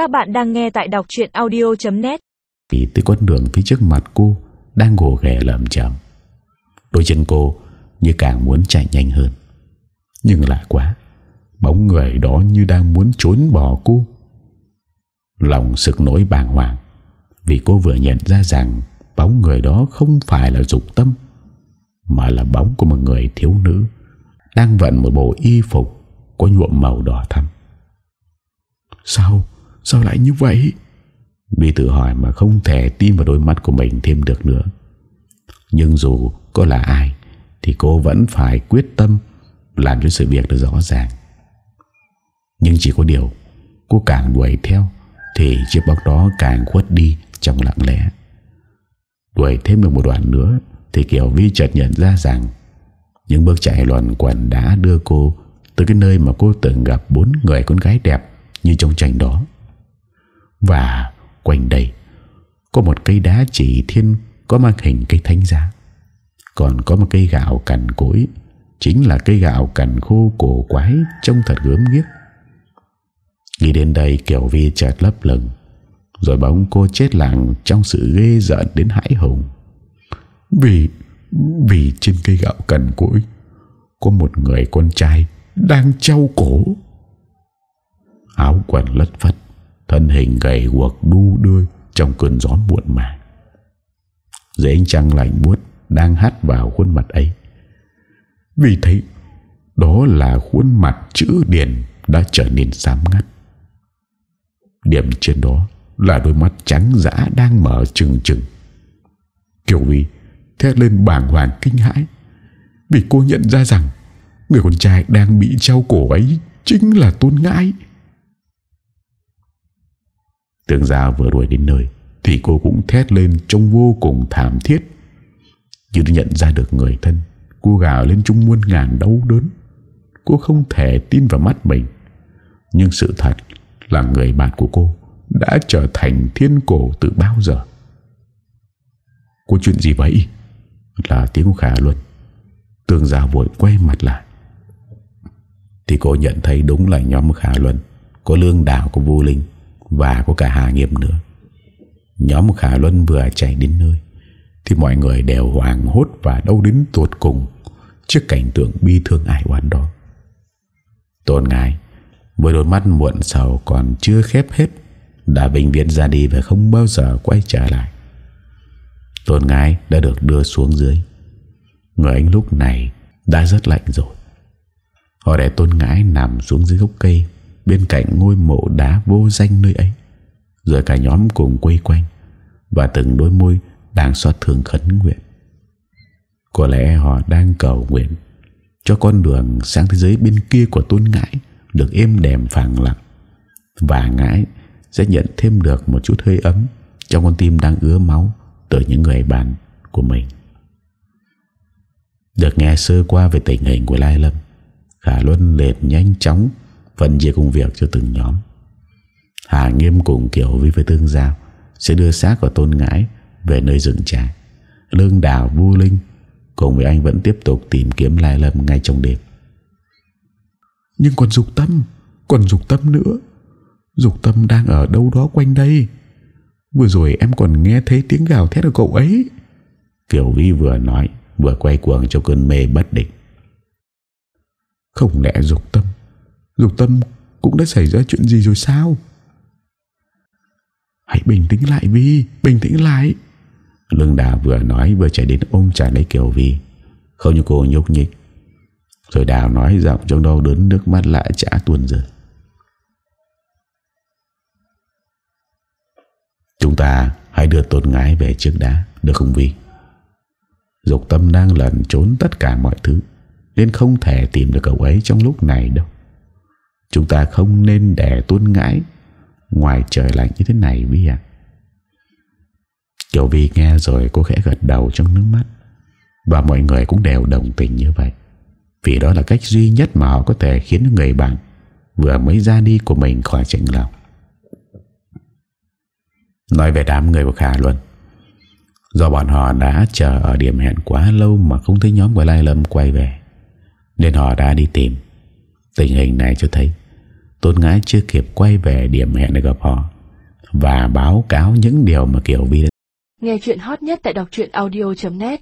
Các bạn đang nghe tại đọc chuyện audio.net Thì tới con đường phía trước mặt cô, Đang gồ ghề lầm chậm Đôi chân cô như càng muốn chạy nhanh hơn. Nhưng lạ quá, Bóng người đó như đang muốn trốn bỏ cô. Lòng sực nỗi bàng hoàng, Vì cô vừa nhận ra rằng Bóng người đó không phải là dục tâm, Mà là bóng của một người thiếu nữ Đang vận một bộ y phục Có nhuộm màu đỏ thắm. Sao? Sao lại như vậy? Vi tự hỏi mà không thể tin vào đôi mắt của mình thêm được nữa. Nhưng dù có là ai, Thì cô vẫn phải quyết tâm Làm cho sự việc được rõ ràng. Nhưng chỉ có điều, Cô càng đuổi theo, Thì chiếc bóng đó càng khuất đi Trong lặng lẽ. Đuổi thêm được một đoạn nữa, Thì Kiều Vi chợt nhận ra rằng, Những bước chạy luẩn quần đã đưa cô Từ cái nơi mà cô từng gặp Bốn người con gái đẹp Như trong tranh đó. Và quanh đây, Có một cây đá chỉ thiên, Có mang hình cây thánh giá. Còn có một cây gạo cằn cối Chính là cây gạo cằn khô cổ quái Trông thật gớm ghiếc. Nghĩ đến đây, Kiều Vi chợt lấp lừng Rồi bóng cô chết lặng Trong sự ghê giận đến hãi hùng. Vì Vì trên cây gạo cằn cối Có một người con trai Đang trao cổ. Áo quần lất phất Thân hình gầy guộc đu đưa Trong cơn gió muộn màng. Dưới ánh trăng lạnh buốt Đang hát vào khuôn mặt ấy. Vì thế, Đó là khuôn mặt chữ điền Đã trở nên xám ngắt. Điểm trên đó Là đôi mắt trắng dã đang mở trừng trừng. Kiều Vi Thét lên bàng hoàng kinh hãi, Vì cô nhận ra rằng Người con trai đang bị treo cổ ấy Chính là tôn ngãi. Tương Giao vừa đuổi đến nơi, Thì cô cũng thét lên trông vô cùng thảm thiết. Như nhận ra được người thân, Cô gào lên chung muôn ngàn đau đớn. Cô không thể tin vào mắt mình. Nhưng sự thật là người bạn của cô Đã trở thành thiên cổ từ bao giờ? Cô chuyện gì vậy? Là tiếng của Khả Luân Tương Giao vội quay mặt lại. Thì cô nhận thấy đúng là nhóm Khả Luân Có lương đảo của vô linh và của cả Hà nghiệp nữa. Nhóm Khả Luân vừa chạy đến nơi, Thì mọi người đều hoàng hốt Và đau đến tuột cùng Trước cảnh tượng bi thương ai oán đó. Tôn ngài, Với đôi mắt muộn sầu còn chưa khép hết, Đã bệnh viện ra đi Và không bao giờ quay trở lại. Tôn ngài đã được đưa xuống dưới. Người anh lúc này Đã rất lạnh rồi. Họ để tôn ngãi nằm xuống dưới gốc cây. Bên cạnh ngôi mộ đá vô danh nơi ấy, Rồi cả nhóm cùng quay quanh Và từng đôi môi Đang xót thương khấn nguyện. Có lẽ họ đang cầu nguyện Cho con đường sang thế giới bên kia của tôn ngãi Được êm đềm phẳng lặng Và ngãi sẽ nhận thêm được một chút hơi ấm Trong con tim đang ứa máu Từ những người bạn của mình. Được nghe sơ qua về tình hình của Lai Lâm, Khả Luân liền nhanh chóng phân chia công việc cho từng nhóm Hà Nghiêm cùng Kiều Vi với Tương Giao sẽ đưa xác của Tôn Ngãi về nơi rừng trại. Lương Đào Vu Linh cùng với anh vẫn tiếp tục tìm kiếm Lai Lâm ngay trong đêm. Nhưng còn Dục Tâm, còn Dục Tâm nữa. Dục Tâm đang ở đâu đó quanh đây. Vừa rồi em còn nghe thấy tiếng gào thét của cậu ấy. Kiều Vi vừa nói, vừa quay cuồng trong cơn mê bất định. Không lẽ Dục Tâm Dục tâm cũng đã xảy ra chuyện gì rồi sao? Hãy bình tĩnh lại Vi, Bình tĩnh lại. Lương Đà vừa nói vừa chạy đến ôm chặt lấy Kiều Vi. Không như cô nhúc nhích. Rồi Đào nói giọng trong đau đớn Nước mắt lại trả tuôn rơi. Chúng ta hãy đưa tôn ngái về trước đá Được không Vi? Dục tâm đang lẩn trốn tất cả mọi thứ, Nên không thể tìm được cậu ấy trong lúc này đâu. Chúng ta không nên để tuôn ngãi Ngoài trời lạnh như thế này Vi ạ. Kiều Vi nghe rồi cô khẽ gật đầu trong nước mắt. Và mọi người cũng đều đồng tình như vậy. Vì đó là cách duy nhất mà họ có thể khiến người bạn Vừa mới ra đi của mình khỏi chạnh lòng. Nói về đám người của Khả Luân, Do bọn họ đã chờ ở điểm hẹn quá lâu Mà không thấy nhóm của Lai Lâm quay về, Nên họ đã đi tìm. Tình hình này cho thấy Tôn Ngãi chưa kịp quay về điểm hẹn để gặp họ Và báo cáo những điều mà Kiều Vi đã. Nghe chuyện hot nhất tại đọc audio.net